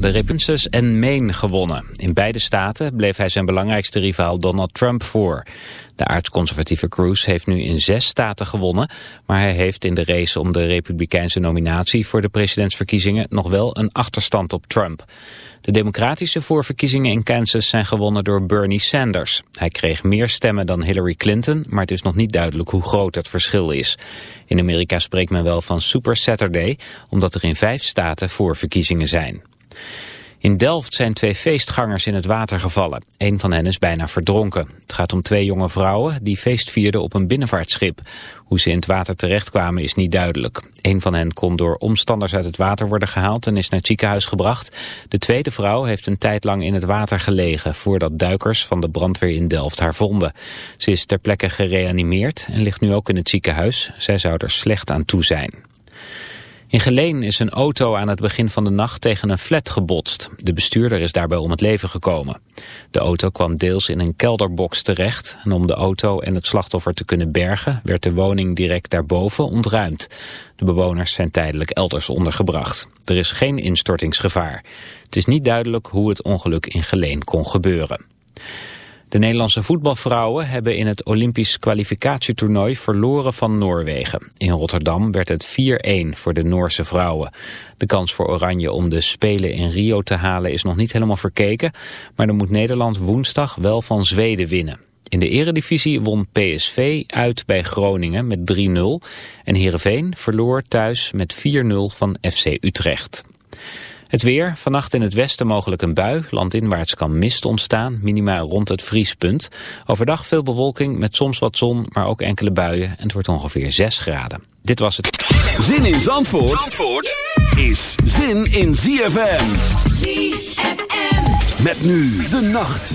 De Republicans en Maine gewonnen. In beide staten bleef hij zijn belangrijkste rivaal Donald Trump voor. De aardsconservatieve Cruz heeft nu in zes staten gewonnen... maar hij heeft in de race om de republikeinse nominatie... voor de presidentsverkiezingen nog wel een achterstand op Trump. De democratische voorverkiezingen in Kansas zijn gewonnen door Bernie Sanders. Hij kreeg meer stemmen dan Hillary Clinton... maar het is nog niet duidelijk hoe groot het verschil is. In Amerika spreekt men wel van Super Saturday... omdat er in vijf staten voorverkiezingen zijn. In Delft zijn twee feestgangers in het water gevallen. Een van hen is bijna verdronken. Het gaat om twee jonge vrouwen die feest vierden op een binnenvaartschip. Hoe ze in het water terechtkwamen is niet duidelijk. Een van hen kon door omstanders uit het water worden gehaald en is naar het ziekenhuis gebracht. De tweede vrouw heeft een tijd lang in het water gelegen... voordat duikers van de brandweer in Delft haar vonden. Ze is ter plekke gereanimeerd en ligt nu ook in het ziekenhuis. Zij zou er slecht aan toe zijn. In Geleen is een auto aan het begin van de nacht tegen een flat gebotst. De bestuurder is daarbij om het leven gekomen. De auto kwam deels in een kelderbox terecht. En om de auto en het slachtoffer te kunnen bergen... werd de woning direct daarboven ontruimd. De bewoners zijn tijdelijk elders ondergebracht. Er is geen instortingsgevaar. Het is niet duidelijk hoe het ongeluk in Geleen kon gebeuren. De Nederlandse voetbalvrouwen hebben in het Olympisch kwalificatietoernooi verloren van Noorwegen. In Rotterdam werd het 4-1 voor de Noorse vrouwen. De kans voor Oranje om de Spelen in Rio te halen is nog niet helemaal verkeken, maar dan moet Nederland woensdag wel van Zweden winnen. In de eredivisie won PSV uit bij Groningen met 3-0 en Heerenveen verloor thuis met 4-0 van FC Utrecht. Het weer, vannacht in het westen mogelijk een bui. Landinwaarts kan mist ontstaan, minima rond het vriespunt. Overdag veel bewolking met soms wat zon, maar ook enkele buien. En het wordt ongeveer 6 graden. Dit was het. Zin in Zandvoort, Zandvoort is zin in ZFM. ZFM. Met nu de nacht.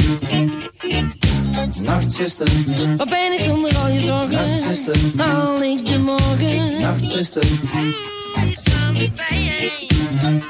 Nachtzuster, Wat ben ik zonder al je zorgen? nachtzuster, Haal ik de morgen? nachtzuster, Doe iets aan de pijn.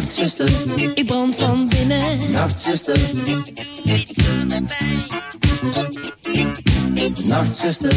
Nachtzuster, Ik brand van binnen. nachtzuster, Doe iets aan de pijn. nachtzuster,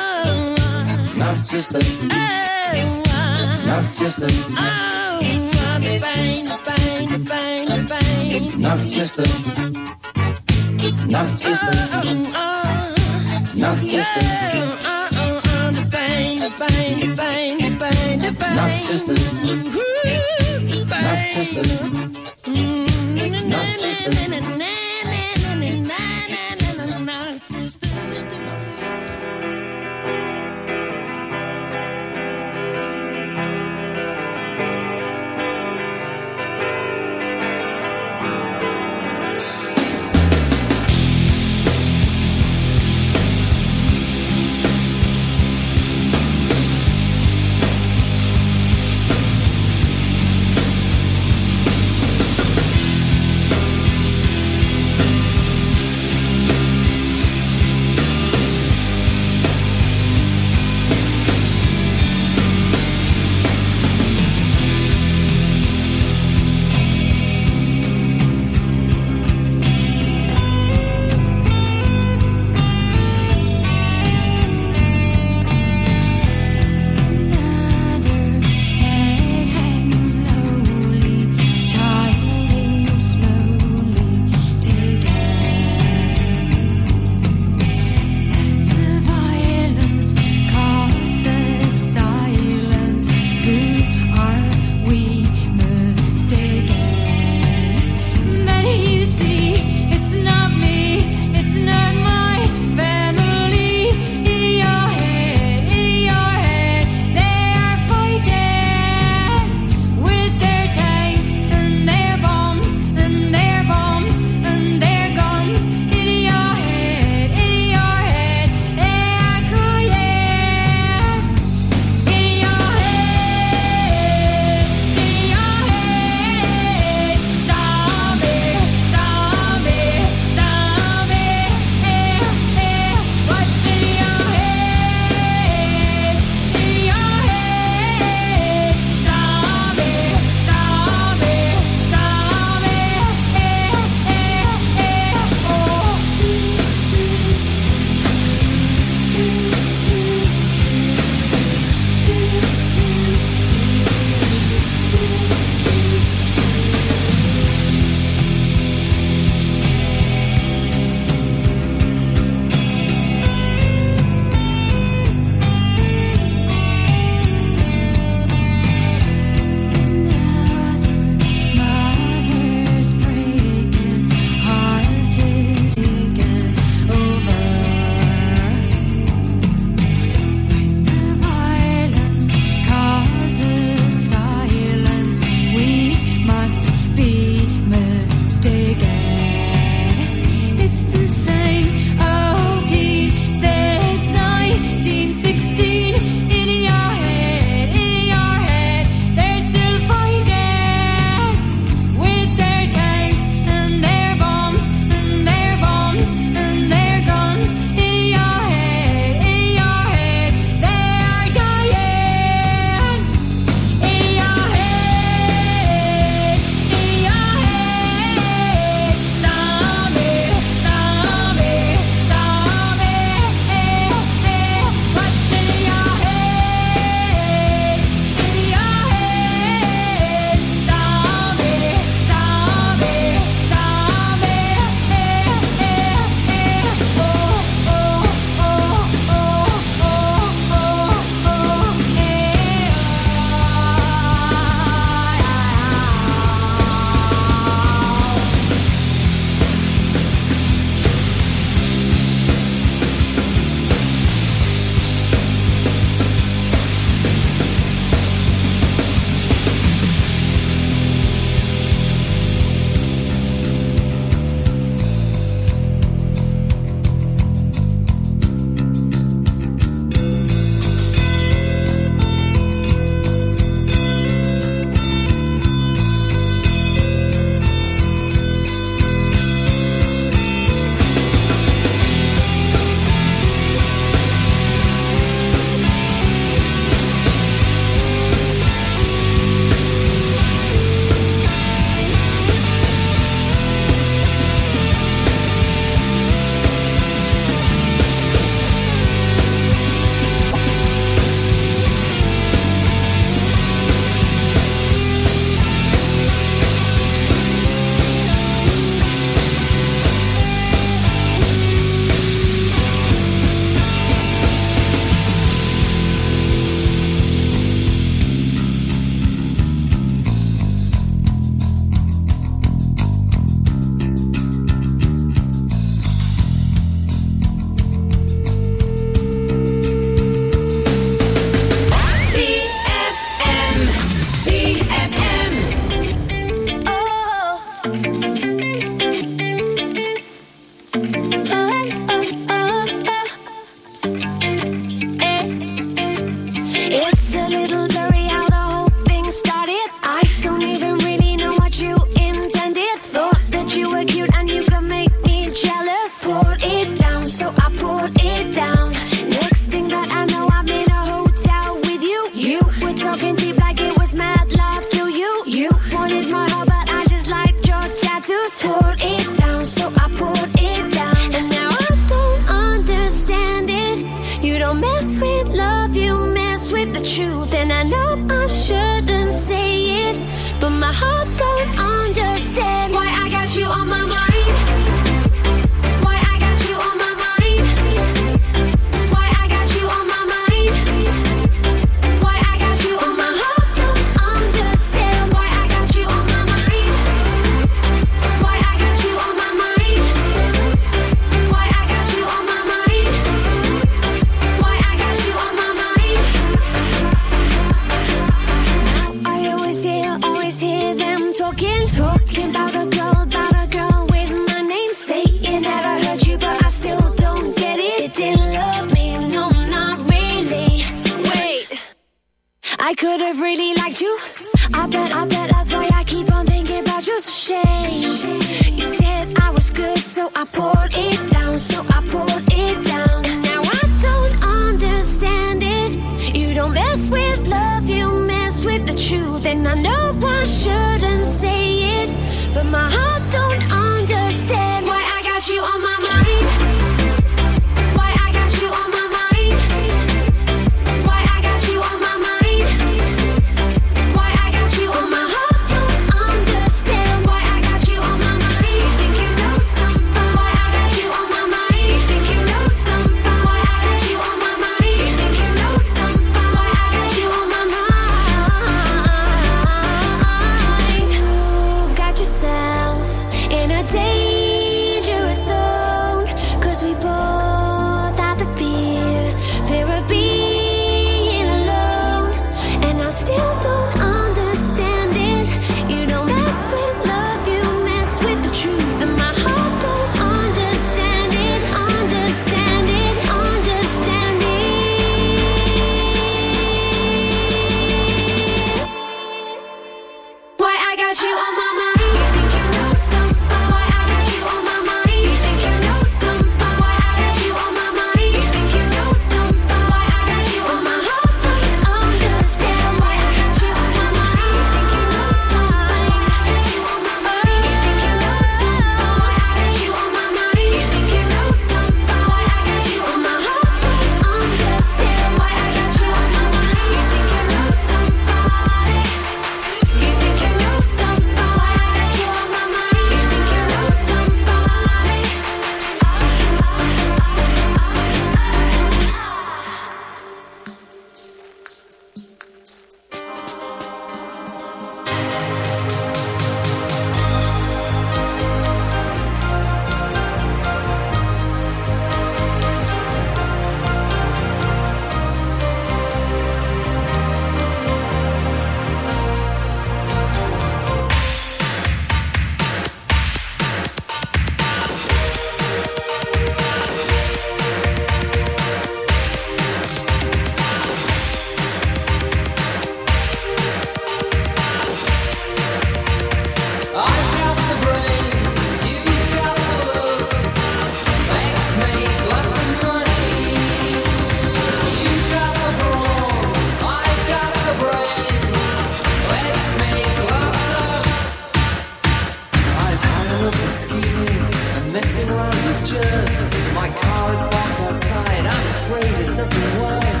jerks. My car is parked outside. I'm afraid it doesn't work.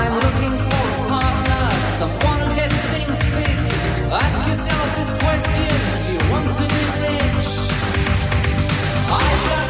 I'm looking for a partner, someone who gets things fixed. Ask yourself this question: Do you want to be rich? I've got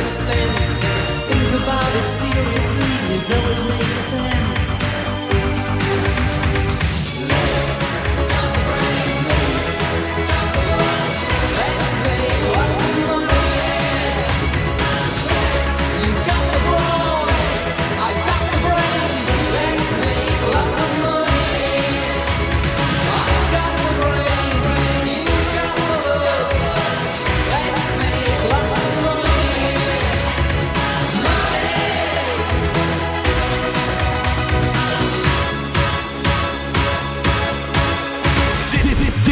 expense. Think about it seriously.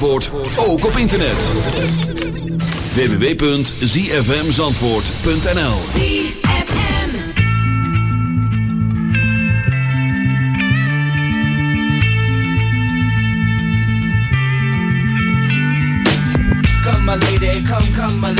Zandvoort ook op internet. www.zfmzandvoort.nl Come my lady, come, come my lady,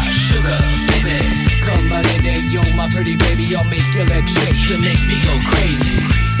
sugar, baby. Come my lady, you're my pretty baby. I'll make your legs shake. You make me go crazy.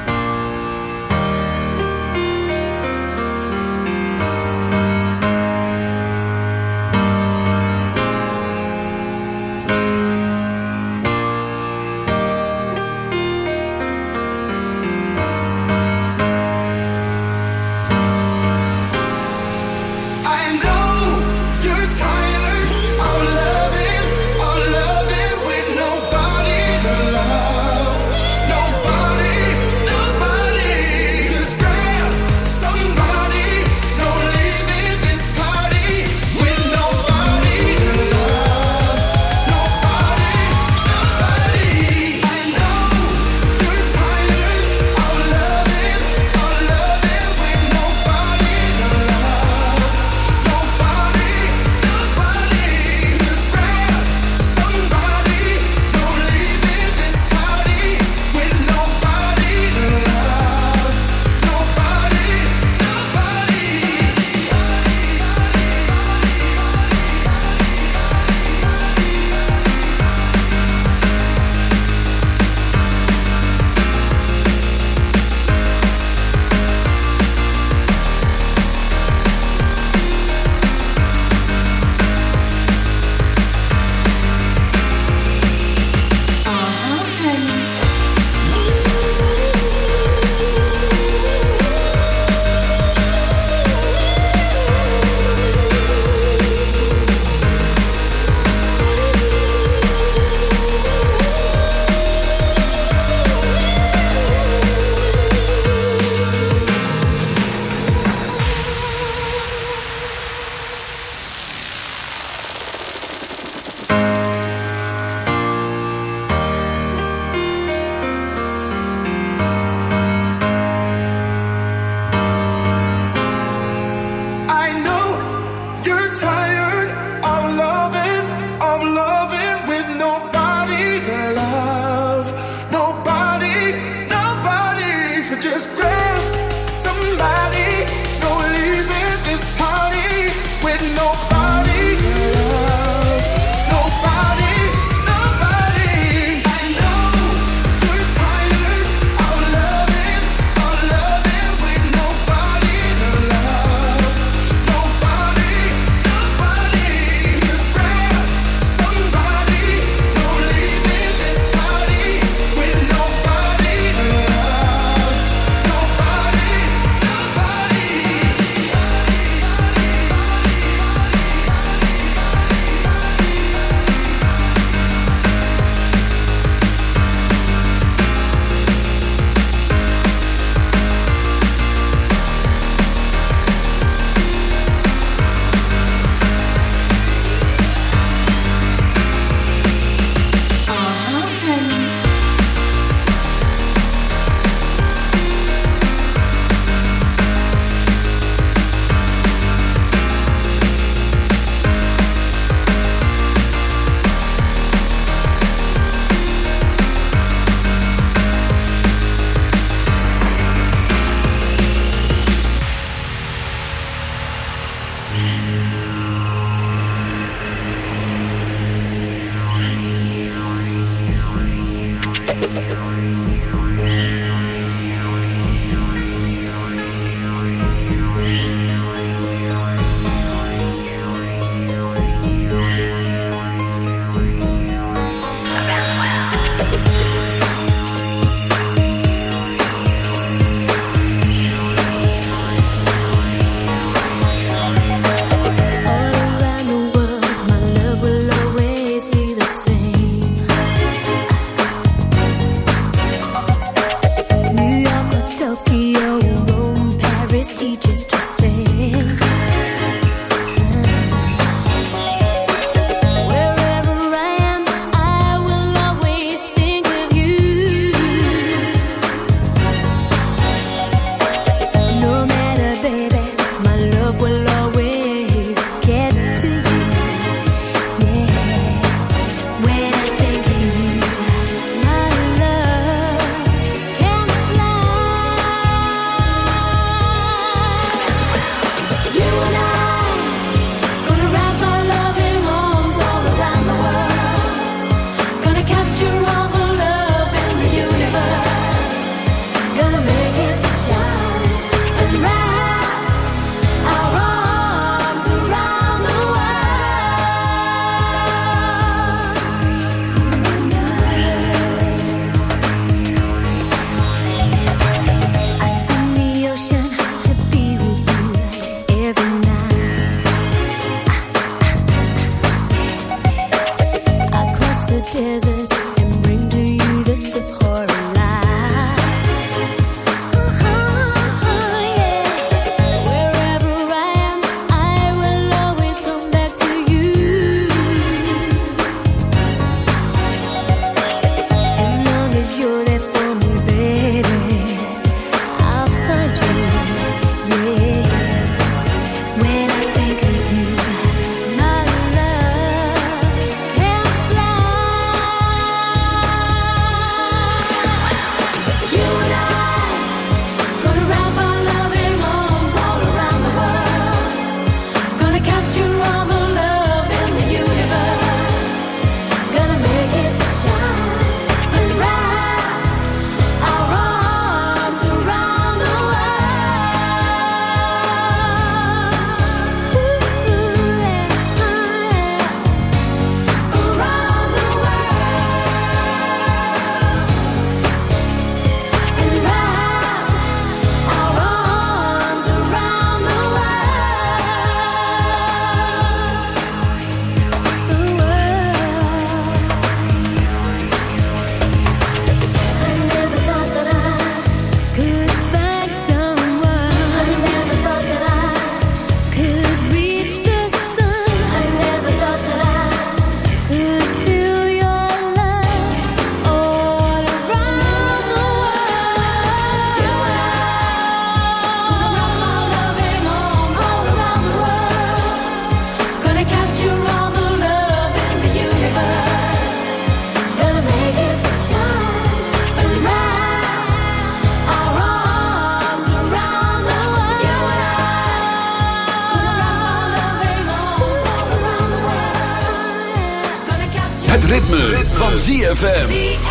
ZFM.